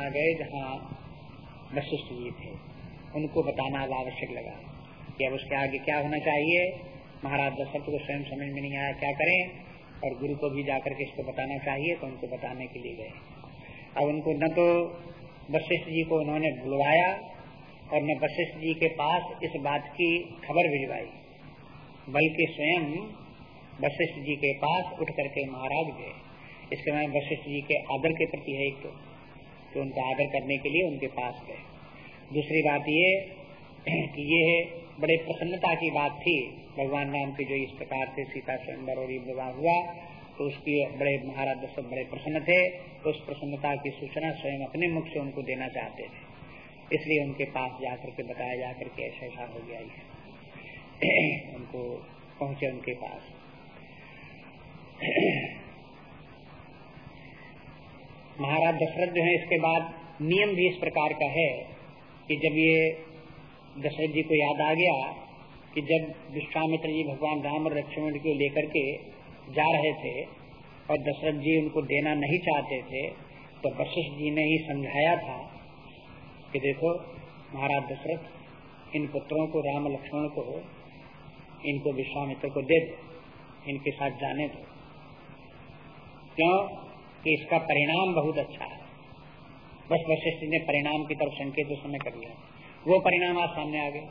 वहाँ गए जहाँ वशिष्ठ जी थे। उनको बताना अब आवश्यक लगा कि अब उसके आगे क्या होना चाहिए। महाराज दशरथ को स्वयं समझ में नहीं आया क्या करें और गुरु को भी जाकर के इसको बताना चाहिए तो उनको बताने के लिए गए। अब उनको न तो वशिष्ठ जी को उन्होंने बुलवाया और न वशिष्ठ जी के पास इस बात की खबर भिजवाई बल्कि स्वयं वशिष्ठ जी के पास उठ करके महाराज गए। इसके मैं वशिष्ठ जी के आदर के प्रति है एक तो, तो उनका आदर करने के लिए उनके पास गए। दूसरी बात ये कि ये बड़े प्रसन्नता की बात थी। भगवान राम की जो इस प्रकार से सीता स्वयं और विवाह हुआ तो उसकी बड़े महाराज दशरथ बड़े प्रसन्न थे। तो उस प्रसन्नता की सूचना स्वयं अपने मुख से उनको देना चाहते थे। इसलिए उनके पास जाकर के बताया जाकर के ऐसा ऐसा हो गया है उनको पहुँचे उनके पास। महाराज दशरथ जो है, इसके बाद नियम भी इस प्रकार का है कि जब ये दशरथ जी को याद आ गया कि जब विश्वामित्र जी भगवान राम और लक्ष्मण को लेकर के जा रहे थे और दशरथ जी उनको देना नहीं चाहते थे तो वशिष्ठ जी ने ही समझाया था कि देखो महाराज दशरथ, इन पुत्रों को, राम लक्ष्मण को, इनको विश्वामित्र को दे दो, इनके साथ जाने दो। क्यों? कि इसका परिणाम बहुत अच्छा है। बस वशिष्ठ ने परिणाम की तरफ़ संकेत उस समय कर लिया। वो परिणाम आज सामने आ गए।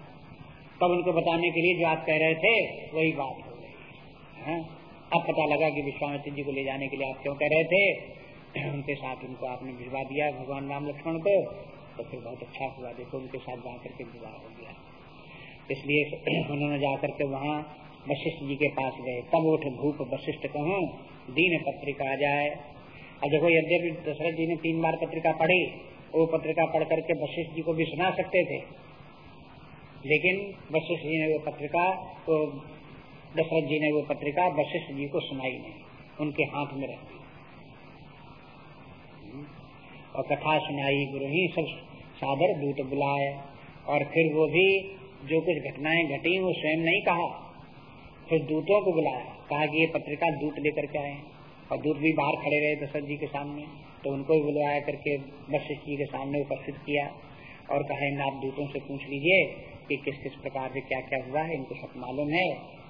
तब उनको बताने के लिए जो आप कह रहे थे, वही बात हो गई। हाँ? अब पता लगा कि विश्वामित्र जी को ले जाने के लिए आप क्यों कह रहे थे? उनके साथ उनको आपने भिजवा दिया भगवान राम लक्ष्मण को तो फिर बहुत अच्छा हुआ। देखो, उनके साथ जाकर के विवाह हो गया। इसलिए उन्होंने जाकर के वहाँ वशिष्ठ जी के पास गए। तब उठ भूप वशिष्ठ कहूँ, दीन पत्रिका जाए और देखो यद्यपि दशरथ जी ने तीन बार पत्रिका पढ़ी वो पत्रिका पढ़ करके वशिष्ठ जी को भी सुना सकते थे। लेकिन वशिष्ठ जी ने वो पत्रिका तो दशरथ जी ने वो पत्रिका वशिष्ठ जी को सुनाई नहीं। उनके हाथ में रखी और कथा सुनाई, गुरु ही सब सादर दूत बुलाए। और फिर वो भी जो कुछ घटनाएँ घटी, वो स्वयं नहीं कहा। फिर दूतों को बुलाया। कहा कि ये पत्रिका दूत लेकर के आए और दूत भी बाहर खड़े रहे दशरथ जी के सामने तो उनको भी बुलवाया करके वशिष्ठ जी के सामने उपस्थित किया और कहा, इन आप दूतों से पूछ लीजिए कि किस किस प्रकार से क्या क्या हुआ है, इनको सब मालूम है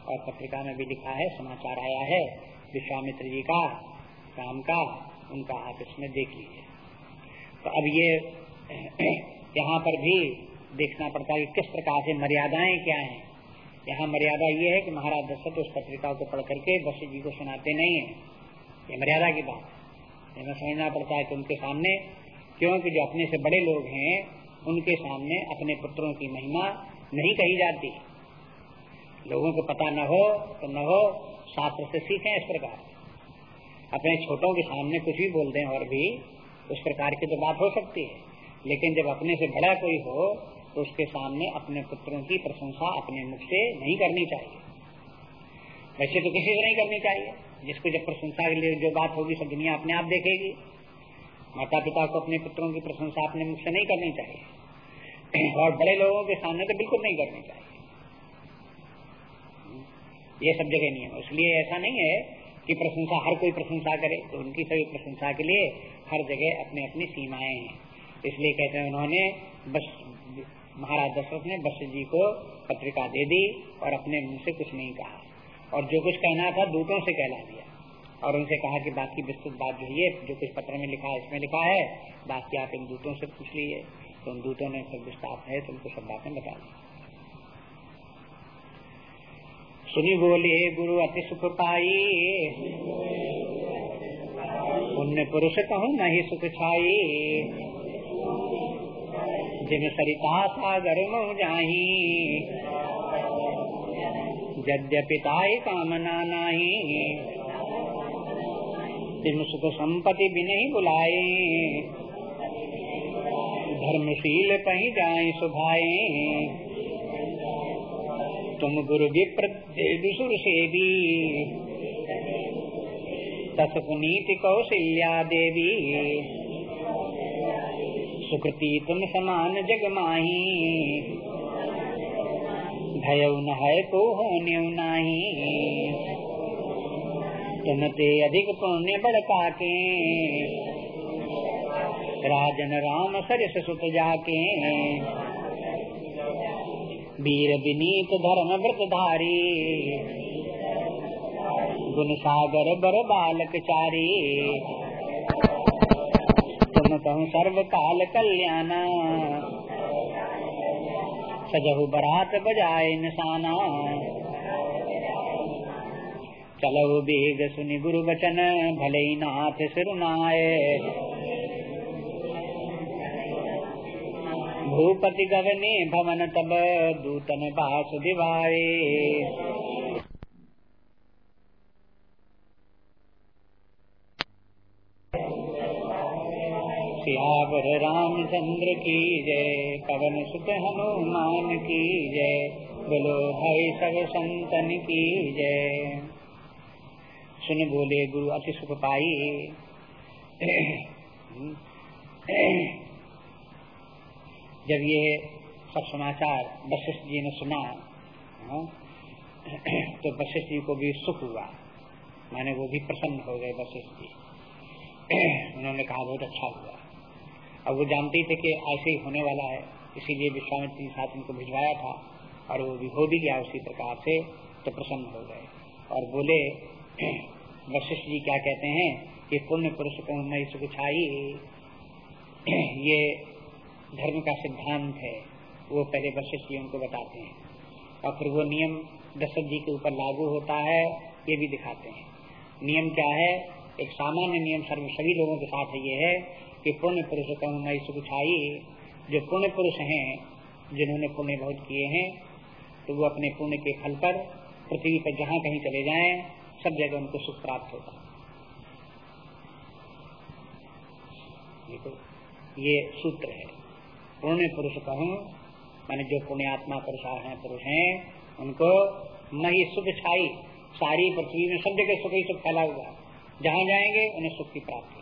और पत्रिका में भी लिखा है, समाचार आया है, विश्वामित्र जी का काम का, उनका आप इसमें देख लीजिए। तो अब ये, यहाँ पर भी देखना पड़ता है कि किस प्रकार से मर्यादाएँ क्या हैं। यहाँ मर्यादा ये है कि महाराज दशरथ उस पत्रिका को पढ़ करके वशिष्ठ जी को सुनाते नहीं है। ये मर्यादा की बात है। हमें समझना पड़ता है कि उनके सामने, क्योंकि जो अपने से बड़े लोग हैं, उनके सामने अपने पुत्रों की महिमा नहीं कही जाती। लोगों को पता न हो तो न हो, शास्त्र से सीखें इस प्रकार। अपने छोटों के सामने कुछ भी बोल दें और भी, उस प्रकार की तो बात हो सकती है। लेकिन जब अपने से बड़ा कोई हो तो उसके सामने अपने पुत्रों की प्रशंसा अपने मुख से नहीं करनी चाहिए। वैसे तो किसी से नहीं करनी चाहिए। जिसको जब प्रशंसा के लिए जो बात होगी, सब दुनिया अपने आप देखेगी। माता पिता को अपने पुत्रों की प्रशंसा अपने मुख से नहीं करनी चाहिए। और बड़े लोगों के सामने तो बिल्कुल नहीं करनी चाहिए। ये सब जगह नहीं है। इसलिए ऐसा नहीं है कि प्रशंसा, हर कोई प्रशंसा करे तो उनकी सभी प्रशंसा के लिए हर जगह अपनी अपनी सीमाएँ हैं। इसलिए कहते हैं, उन्होंने बस, महाराज दशरथ ने बस जी को पत्रिका दे दी और अपने मुँह से कुछ नहीं कहा। और जो कुछ कहना था दूतों से कहला दिया। और उनसे कहा कि बाकी विस्तृत बात जो है जो कुछ पत्र में लिखा है, इसमें लिखा है बाकी आप इन दूतों से पूछ लीजिए तो उन दूतों ने सब विस्तार है तो उनको सब बातें बता दी। सुनी बोले, गुरु अति सुख पाई पुण्य पुरुष कहूँ नहीं सुख छाई। जिन सरिता सागर मऊ जाही यद्यपिताई कामना नाही। तिम सुख संपत्ति भी नहीं बुलाए धर्मशील कहीं जाए सुभाए तुम गुरु विप्र से भी तस कौशल्या देवी। सुकृति तुम समान जग माही। भय है को होने नहीं तुम ते अधिक पुण्य बड़का के राजन राम सरस सुत जाके। वीर विनीत धर्म व्रत धारी। गुण सागर बर बालक चारी। तुम कहूँ सर्व काल कल्याणा। सजहु बरात बजाए निशाना। चलो बेग सुनि गुरु बचन भले नाथ सिरुनाए भूपति गगने भवन तब दूतन बासु दिवाए। सियावर रामचंद्र की जय पवन सुत हनुमान की जय बोलो भाई सब संतन की जय। सुन बोले गुरु अति सुख पाई। जब ये सब समाचार वशिष्ठ जी ने सुना हाँ, तो वशिष्ठ जी को भी सुख हुआ। माने वो भी प्रसन्न हो गए वशिष्ठ जी। उन्होंने कहा बहुत अच्छा हुआ। अब वो जानते थे कि ऐसे ही होने वाला है, इसीलिए विश्वामित्र के साथ उनको भिजवाया था और वो भी हो भी गया उसी प्रकार से तो प्रसन्न हो गए। और बोले, वशिष्ठ जी क्या कहते हैं कि पुण्य पुरुष को मैं सुख छाई ये धर्म का सिद्धांत है, वो पहले वशिष्ठ जी उनको बताते हैं। और फिर वो नियम दशरथ जी के ऊपर लागू होता है, ये भी दिखाते हैं। नियम क्या है? एक सामान्य नियम सर्व सभी लोगों के साथ ये है कि पुण्य पुरुष कहूँ मैं सुख छाई जो पुण्य पुरुष हैं, जिन्होंने पुण्य बहुत किए हैं तो वो अपने पुण्य के फल पर, पृथ्वी पर जहाँ कहीं चले जाएँ, सब जगह उनको सुख प्राप्त होगा। ये सूत्र है। पुण्य पुरुष कहूँ, माने जो पुण्यात्मा पुरुष हैं पुरुष हैं, उनको मही सुख छाई, सारी पृथ्वी में सब जगह सुख ही सुख फैला हुआ जहाँ जाएँगे, उन्हें सुख की प्राप्ति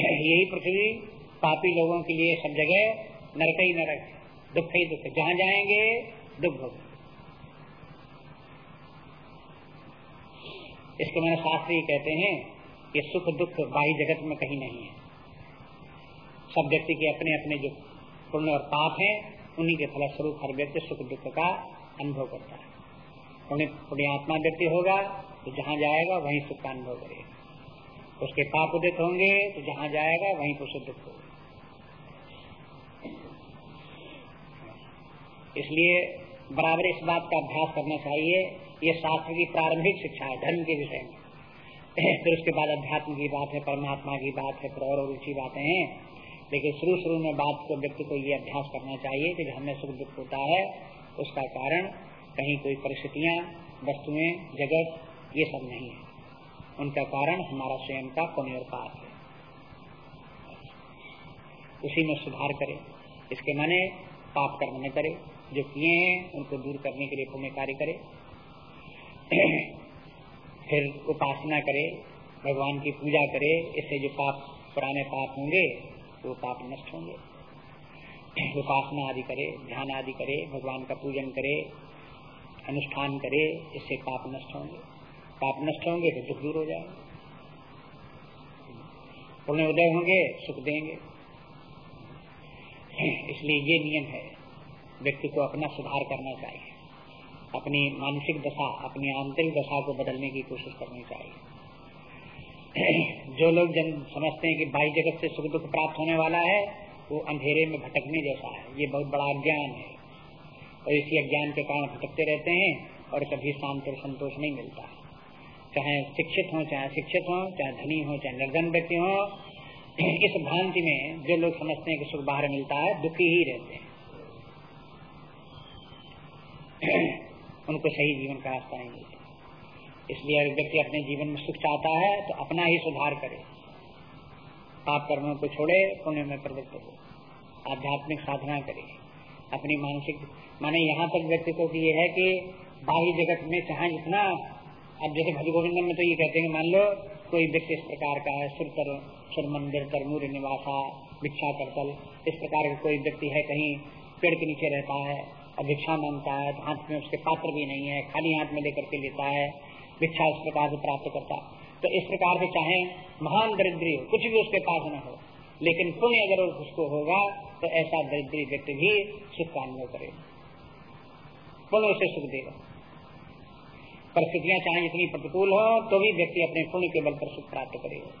यही पृथ्वी पापी लोगों के लिए सब जगह नरक ही नरक, दुख ही दुख। जहाँ जाएँगे, दुख होगा। इसके मैंने शास्त्री कहते हैं कि सुख दुख बाही जगत में कहीं नहीं है। सब व्यक्ति के अपने अपने जो पुण्य और पाप हैं, उन्हीं के फलस्वरूप हर व्यक्ति सुख दुख का अनुभव करता है। पुण्य पुण्यात्मा व्यक्ति होगा तो जहाँ जाएगा, वहीं सुख का अनुभव करेगा। उसके पाप उदित होंगे तो जहाँ जाएगा, वहीं पर दुख होगा। इसलिए बराबर इस बात का अभ्यास करना चाहिए। ये शास्त्र की प्रारंभिक शिक्षा है, धर्म के विषय में। फिर उसके बाद अध्यात्म की बात है, परमात्मा की बात है, फिर और ऊँची बातें हैं। लेकिन शुरू शुरू में बात को, व्यक्ति को ये अभ्यास करना चाहिए कि हमें सुख दुख होता है, उसका कारण कहीं कोई परिस्थितियाँ, वस्तुएँ, जगत, ये सब नहीं है। उनका कारण हमारा स्वयं का पुण्य और पाप है। उसी में सुधार करे। इसके माने पाप कर्म न करे। जो किए हैं, उनको दूर करने के लिए पुण्य कार्य करे। फिर उपासना करे, भगवान की पूजा करे। इससे जो पाप, पुराने पाप होंगे, वो पाप नष्ट होंगे। उपासना आदि करे, ध्यान आदि करे, भगवान का पूजन करे, अनुष्ठान करे, इससे पाप नष्ट होंगे। पाप नष्ट होंगे तो दुख दूर हो जाएगा। पुण्य उदय होंगे, सुख देंगे। इसलिए ये नियम है, व्यक्ति को अपना सुधार करना चाहिए। अपनी मानसिक दशा, अपनी आंतरिक दशा को बदलने की कोशिश करनी चाहिए। जो लोग जन समझते हैं कि बाई जगत से सुख दुख प्राप्त होने वाला है, वो अंधेरे में भटकने जैसा है। ये बहुत बड़ा अज्ञान है। और इसी अज्ञान के कारण भटकते रहते हैं और कभी शांति और संतोष नहीं मिलता। है चाहे शिक्षित हो, चाहे शिक्षित हो, चाहे धनी हो, चाहे निर्धन व्यक्ति हो, इस भ्रांति में जो लोग समझते हैं कि सुख बाहर मिलता है, दुखी ही रहते हैं। उनको सही जीवन का रास्ता नहीं मिलता। इसलिए अगर व्यक्ति अपने जीवन में सुख चाहता है तो अपना ही सुधार करे। पाप कर्मों को छोड़े, पुण्य में प्रवृत्त हो। आध्यात्मिक साधना करे। अपनी मानसिक, माने यहाँ तक व्यक्ति को ये है कि बाह्य जगत में चाहे जितना अब जैसे भज गोविंदन में तो ये कहते हैं मान लो कोई व्यक्ति इस प्रकार का है, सुर कर सुर मंदिर कर मूर्य निवासा, भिक्षा करतल इस प्रकार का कोई व्यक्ति है, कहीं पेड़ के नीचे रहता है, और भिक्षा माँगता है तो हाथ में उसके पात्र भी नहीं है, खाली हाथ में लेकर के लेता है, भिक्षा इस प्रकार से प्राप्त करता। तो इस प्रकार से चाहे महान दरिद्री हो, कुछ भी उसके पास न हो, लेकिन पुण्य अगर उसको होगा तो ऐसा दरिद्री व्यक्ति भी सुख का अनुभव करेगा। पुण्य उसे सुख देगा परिस्थितियाँ चाहे जितनी प्रतिकूल हो तो भी व्यक्ति अपने पुण्य के बल पर सुख प्राप्त करेगा।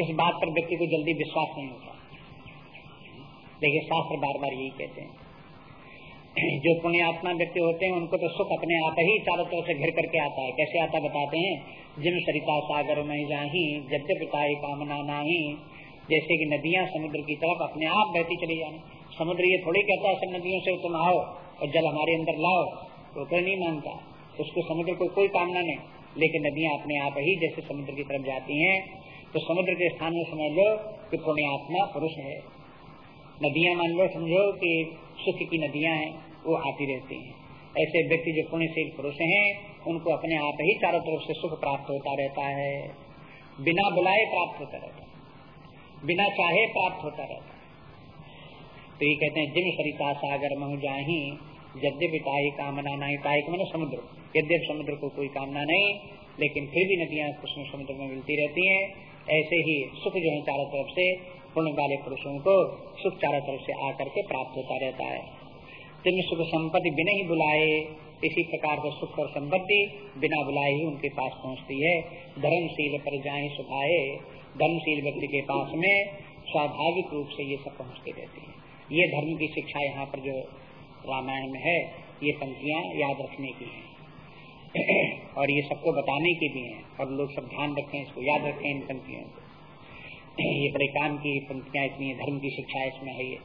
इस बात पर व्यक्ति को जल्दी विश्वास नहीं होता। देखिए, शास्त्र बार बार यही कहते हैं। जो पुण्यात्मा व्यक्ति होते हैं, उनको तो सुख अपने आप ही चारों तरफ़ से घिर करके आता है। कैसे आता बताते हैं। जिन सरिता सागर में जाही जब पिता कामना नाही, जैसे कि नदियाँ समुद्र की तरफ़ अपने आप बहती चली जाने समुद्र ये थोड़ी कहता है सब नदियों से तुम आओ और जल हमारे अंदर लाओ। कोई नहीं मानता। उसको समुद्र को कोई कामना नहीं। लेकिन नदियाँ अपने आप ही जैसे समुद्र की तरफ़ जाती हैं तो समुद्र के स्थान में समझ लो कि पुण्यात्मा पुरुष है। नदियाँ मान लो, समझो कि सुख की नदियाँ हैं, वो आती रहती हैं। ऐसे व्यक्ति जो पुण्यशील पुरुष हैं, उनको अपने आप ही चारों तरफ़ से सुख प्राप्त होता रहता है। बिना बुलाए प्राप्त होता रहता है। बिना चाहे प्राप्त होता रहता है। तो ये कहते हैं, जिन सरिता सागर महु जाही यद्यपि ताई कामना नहीं ताई मैंने समुद्र। यद्यप समुद्र को कोई कामना नहीं, लेकिन फिर भी नदियाँ कृष्ण समुद्र में मिलती रहती हैं। ऐसे ही सुख जो है चारों तरफ़ से, पुण्य वाले पुरुषों को सुख चारों तरफ़ से आकर के प्राप्त होता रहता है। जिन सुख संपत्ति बिना ही बुलाए, इसी प्रकार से सुख और संपत्ति बिना बुलाए ही उनके पास पहुँचती है। धर्मशील पर जाए सुखाए, धर्मशील व्यक्ति के पास में स्वाभाविक रूप से ये सब पहुँचते रहती है। ये धर्म की शिक्षा यहाँ पर जो रामायण में है, ये पंक्तियाँ याद रखने की है। और ये सबको बताने की भी है, और लोग सब ध्यान रखें, इसको याद रखें इन पंक्तियों को। ये बड़े काम की पंक्तियाँ इतनी है, धर्म की शिक्षा इसमें है ये,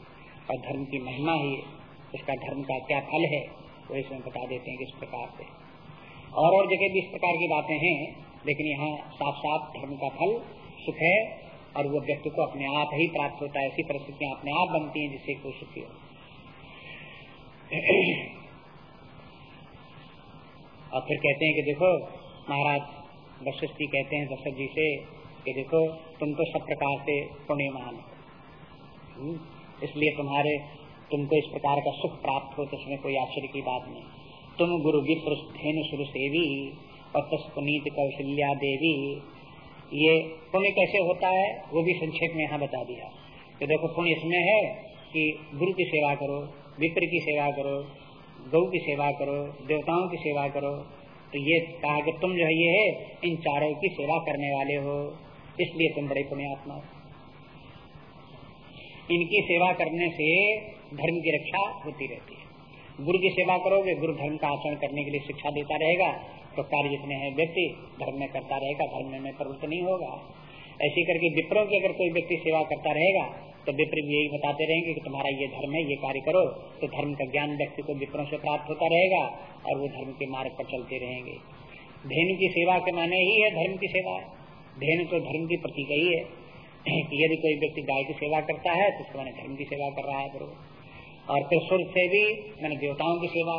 और धर्म की महिमा है उसका धर्म का क्या फल है, वो इसमें बता देते हैं किस प्रकार से। और और जगह भी इस प्रकार की बातें हैं, लेकिन यहाँ साफ़ साफ़ धर्म का फल सुख है, और वो व्यक्ति को अपने आप ही प्राप्त होता है, ऐसी परिस्थितियाँ अपने आप बनती हैं जिससे कोई सुखी हो। और फिर कहते हैं कि देखो महाराज वशिष्ठ जी कहते हैं दशरथ जी से कि देखो तुम तो सब प्रकार से पुण्यमान हो। हम्म, इसलिए तुम्हारे तुमको इस प्रकार का सुख प्राप्त हो तो उसमें कोई आश्चर्य की बात नहीं। तुम गुरु विप्र धेनु सुर सेवी और पुनीत कौशल्या देवी। ये पुण्य कैसे होता है वो भी संक्षेप में यहाँ बता दिया। तो देखो पुण्य इसमें है कि गुरु की सेवा करो विप्र की सेवा करो गौ की सेवा करो, देवताओं की सेवा करो तो ये कहा कि तुम जो है, ये है, इन चारों की सेवा करने वाले हो। इसलिए तुम बड़े पुण्यात्मा हो। इनकी सेवा करने से धर्म की रक्षा होती रहती है। गुरु की सेवा करोगे, गुरु धर्म का आचरण करने के लिए शिक्षा देता रहेगा तो कार्य जितने हैं व्यक्ति धर्म में करता रहेगा, धर्म में प्रवृत्त नहीं होगा। ऐसी करके विप्रो की अगर कोई व्यक्ति सेवा करता रहेगा तो विप्र भी यही बताते रहेंगे कि तुम्हारा ये धर्म है, ये कार्य करो तो धर्म का ज्ञान व्यक्ति को विप्रों से प्राप्त होता रहेगा और वो धर्म के मार्ग पर चलते रहेंगे। धेनु की सेवा के माने ही है धर्म की सेवा। धेनु तो धर्म की प्रतीक ही है। यदि कोई व्यक्ति गाय की सेवा करता है तो उसको मैंने धर्म की सेवा कर रहा है बरोबर और फिर सुर से भी, मैंने देवताओं की सेवा।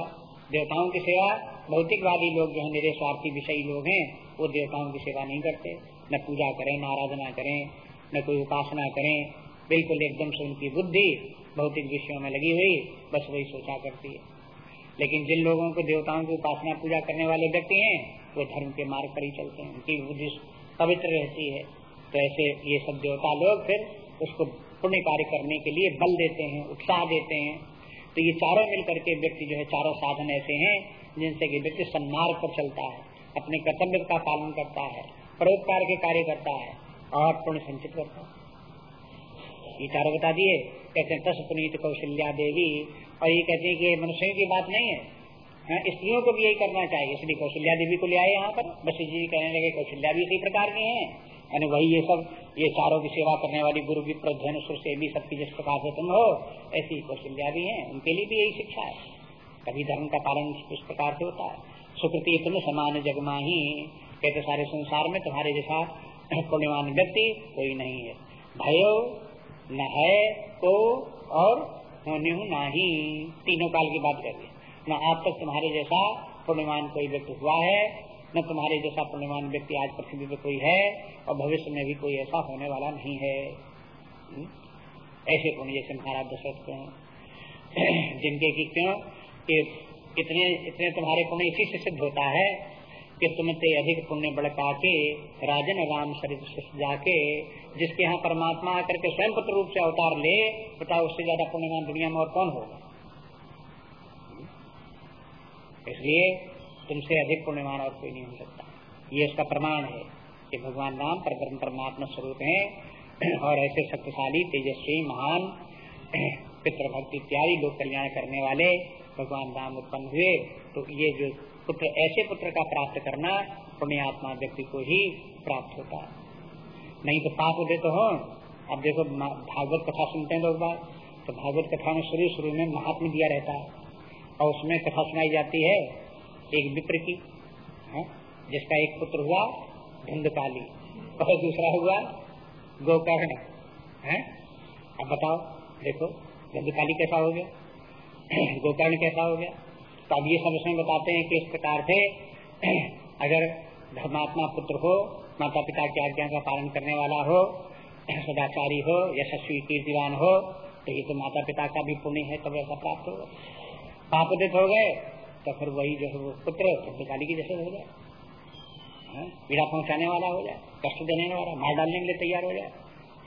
देवताओं की सेवा, भौतिकवादी लोग जो है, मेरे स्वार्थी विषयी लोग हैं, वो देवताओं की सेवा नहीं करते। न पूजा करें, न आराधना करें, न कोई उपासना करें बिल्कुल एकदम से उनकी बुद्धि भौतिक विषयों में लगी हुई, बस वही सोचा करती है। लेकिन जिन लोगों को देवताओं की उपासना पूजा करने वाले व्यक्ति हैं, वो धर्म के मार्ग पर ही चलते हैं। उनकी बुद्धि पवित्र रहती है। तो ऐसे ये सब देवता लोग फिर उसको पुण्य कार्य करने के लिए बल देते हैं, उत्साह देते हैं। तो ये चारों मिलकर के व्यक्ति जो है, चारों साधन ऐसे हैं, जिनसे कि व्यक्ति सन्मार्ग पर चलता है, अपने कर्तव्य का पालन करता है, परोपकार के कार्य करता है और पुण्य संचित करता है। ये चारों बता दिए। कहते हैं तस पुनीत कौशल्या देवी। और ये कहते हैं कि मनुष्यों की बात नहीं है। हाँ, स्त्रियों को भी यही करना चाहिए। इसलिए कौशल्या देवी को ले आए यहाँ पर। बस जी कहने लगे कौशल्या भी इसी प्रकार के हैं। यानी वही ये सब ये चारों की सेवा करने वाली गुरु की प्रध्यन से भी सबकी जिस प्रकार से तुम हो ऐसी कौशल्या भी है। उनके लिए भी यही शिक्षा है। कभी धर्म का पालन इस प्रकार से होता है। सुकृति तुम समान जगमा ही कहते सारे संसार में तुम्हारे जैसा पुण्यवान व्यक्ति कोई नहीं है। भयो न है तो और होने ना ही। तीनों काल की बात कर न आज तक तुम्हारे जैसा पुण्यवान कोई व्यक्ति हुआ है, न तुम्हारे जैसा पुण्यवान व्यक्ति आज पृथ्वी पे कोई है, और भविष्य में भी कोई ऐसा होने वाला नहीं है। हम्म? ऐसे पुण्य जैसे महाराज दशरथ को जिनके की क्यों? कि इतने इतने तुम्हारे पुण्य इसी से सिद्ध होता है कि तुमसे अधिक पुण्य बढ़का के राजन राम सरित जाके, जिसके यहाँ परमात्मा आकर के स्वयं पुत्र रूप से अवतार ले बताओ उससे ज़्यादा पुण्यवान दुनिया में और कौन होगा? इसलिए तुमसे अधिक पुण्यवान और कोई नहीं हो सकता। ये उसका प्रमाण है कि भगवान राम पर परमात्मा स्वरूप है, और ऐसे शक्तिशाली, तेजस्वी, महान, पितृभक्ति इत्यादि लोग कल्याण करने वाले भगवान राम उत्पन्न हुए। तो ये जो पुत्र ऐसे पुत्र का प्राप्त करना पुण्यात्मा व्यक्ति को ही प्राप्त होता है। नहीं तो पाप उदय तो हो। अब देखो भागवत कथा सुनते हैं लोग बात तो भागवत कथा में शुरू शुरू में महात्मा दिया रहता है। और उसमें कथा सुनाई जाती है एक विप्र की, है? जिसका एक पुत्र हुआ धुंधकाली और दूसरा हुआ गोकर्ण, है? अब बताओ, देखो, धुंधकाली कैसा हो गया? गोकर्ण कैसा हो गया? तो अब ये सब उसमें बताते हैं कि इस प्रकार से अगर धर्मात्मा पुत्र हो माता पिता की आज्ञा का पालन करने वाला हो, सदाचारी हो, यशस्वी कीर्तिवान हो तो ये तो माता पिता का भी पुण्य है, तब ऐसा प्राप्त होगा। पापोदित हो गए तो फिर वही जो है वो पुत्र धुंधकाली की जैसे हो जाए। हाँ? पीड़ा पहुँचाने वाला हो जाए, कष्ट देने वाला, मार डालने के लिए तैयार हो जाए।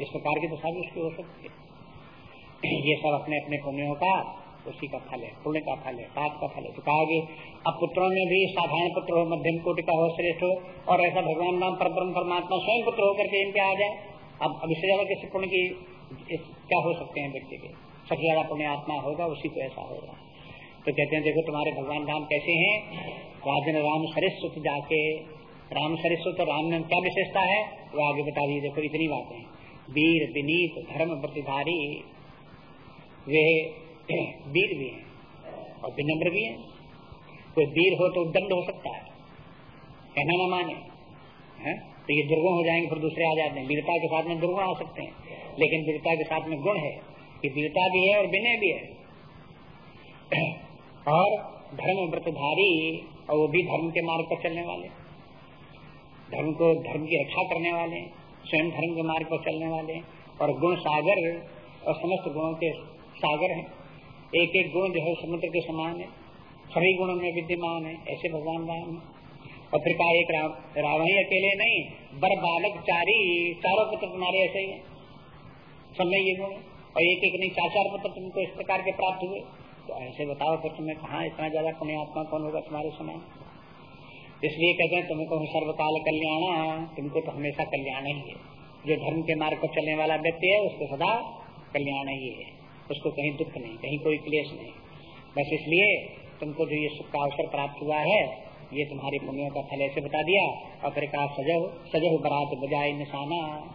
इस प्रकार की दशा भी उसकी हो सकती है। ये सब अपने अपने पुण्यों का उसी का फल है पुण्य का फल है, पाप का फल है। तो कहा अब पुत्रों में भी साधारण पुत्र हो, मध्यम कोटि का हो, श्रेष्ठ हो, और ऐसा भगवान नाम पर परमात्मा स्वयं पुत्र होकर के इनके आ जाए, अब अब इससे ज़्यादा किसी पुण्य की क्या हो सकते हैं व्यक्ति के? सबसे ज़्यादा पुण्य आत्मा होगा, उसी को ऐसा होगा। तो कहते हैं, देखो तुम्हारे भगवान राम कैसे हैं? राजन राम सरिस्वत जाके, राम सरस्वत राम में क्या विशेषता है? वो आगे बता दीजिए देखो इतनी बातें वीर, विनीत, धर्म प्रतिधारी, वे वीर भी हैं, और विनम्र भी हैं। कोई वीर हो तो दंड हो सकता है। कहना ना माने, है? तो ये दुर्गुण हो जाएँगे, फिर दूसरे आ जाते हैं वीरता के साथ में दुर्गुण आ सकते हैं, लेकिन वीरता के साथ में गुण है कि वीरता भी है और विनय भी है। और धर्म व्रतधारी, और वो भी धर्म के मार्ग पर चलने वाले। धर्म को, धर्म की रक्षा करने वाले, स्वयं धर्म के मार्ग पर चलने वाले। और गुण सागर, और समस्त गुणों के सागर हैं। एक एक गुण जो है समुद्र के समान है। सभी गुणों में विद्यमान है, ऐसे भगवान राम है। और फिर कहा एक रावण ही अकेले नहीं, बर बालक चारी, चारों पुत्र तुम्हारे ऐसे ही में ये गुण और एक एक नहीं चार चार पुत्र तुमको इस प्रकार के प्राप्त हुए। तो ऐसे बताओ फिर तुम्हें कहा इतना ज़्यादा पुण्यात्मा कौन होगा तुम्हारे समान? इसलिए कहते हैं, तुमको तो सर्वकाल कल्याण, तुमको तो हमेशा कल्याण ही है। जो धर्म के मार्ग पर चलने वाला व्यक्ति है, उसको सदा कल्याण ही है। उसको कहीं दुख नहीं, कहीं कोई क्लेश नहीं। बस इसलिए तुमको जो ये सुख का अवसर प्राप्त हुआ है, ये तुम्हारी पुण्यों का फल ऐसे बता दिया, और फिर कहा, सजह सजह बरात बजाय निशाना।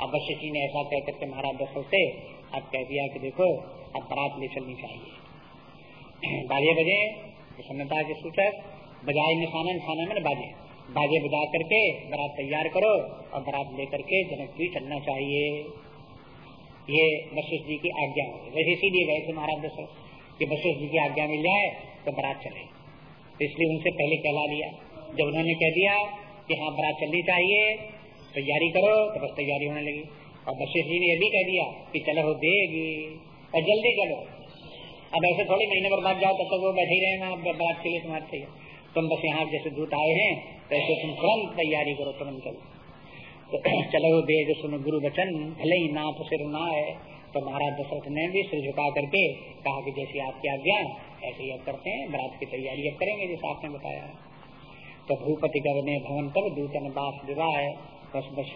अब वशिष्ठ जी ने ऐसा कह करके महाराज दशरथ से अब कह दिया कि देखो, अब बरात ले चलनी चाहिए। बाजे बजे, प्रसन्नता के सूचक, बजाय निशाना निशाना में बाजे। बाजे बजा करके बरात तैयार करो और बरात लेकर के जनकपुरी चलना चाहिए। ये वशिष्ठ जी की आज्ञा हो। वैसे इसीलिए गए थे महाराज दशरथ कि वशिष्ठ जी की आज्ञा मिल जाए तो बरात चले तो इसलिए उनसे पहले कहला लिया जब उन्होंने कह दिया कि हाँ बरात चलनी चाहिए, तैयारी करो तो बस तैयारी होने लगी। और वशिष्ठ जी ने यह भी कह दिया कि चलो हो देगी और जल्दी चलो। अब ऐसे थोड़ी महीने पर बाद जाओ, तब तक वो बैठे ही रहेगा बरात के लिए तुम्हारे तुम बस यहाँ जैसे दूत आए हैं वैसे तुम तुरंत तैयारी करो, तुरंत चलो। तो चलो वेद सुन गुरु वचन, भले ही नाथ सिर ना है तो महाराज दशरथ ने भी सिर झुका करके कहा कि जैसे आपकी आज्ञा, ऐसे ही अब करते हैं, बरात की तैयारी अब करेंगे, जैसे आपने बताया। तो भूपति गवने भवन पर दूतन बास विवाह बस बस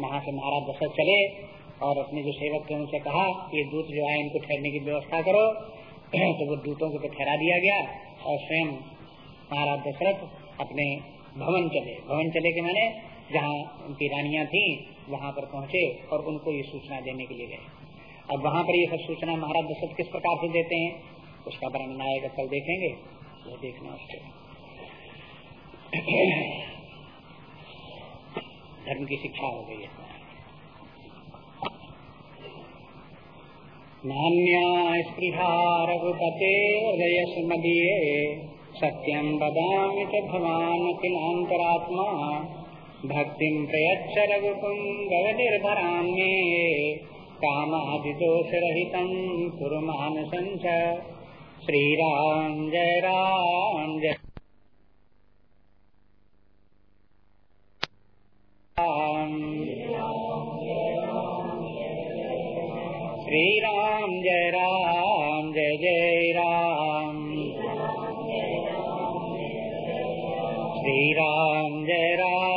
वहाँ से महाराज दशरथ चले और अपने जो सेवक थे, उनसे कहा कि दूत जो है इनको ठहरने की व्यवस्था करो। तो वो दूतों को तो ठहरा दिया गया और स्वयं महाराज दशरथ अपने भवन चले। भवन चले के मैंने जहाँ उनकी रानियाँ थी, वहाँ पर पहुँचे और उनको ये सूचना देने के लिए गए। अब वहाँ पर ये सब सूचना महाराज दशरथ किस प्रकार से देते हैं? उसका वर्णन आएगा कल देखेंगे। वो देखना उसके धर्म की शिक्षा हो गई है। नान्या स्पृहा रघुपते हृदय सुमदीये, सत्यं वदामि च भवान् किलान्तरात्मा भक्तिं प्रयच्छ रघुपुङ्गवनिर्भरां मे कामादिदोषरहितं कुरु मानसं श्रीराम जय राम जय श्री राम जय राम जय जय राम। श्री राम जय राम।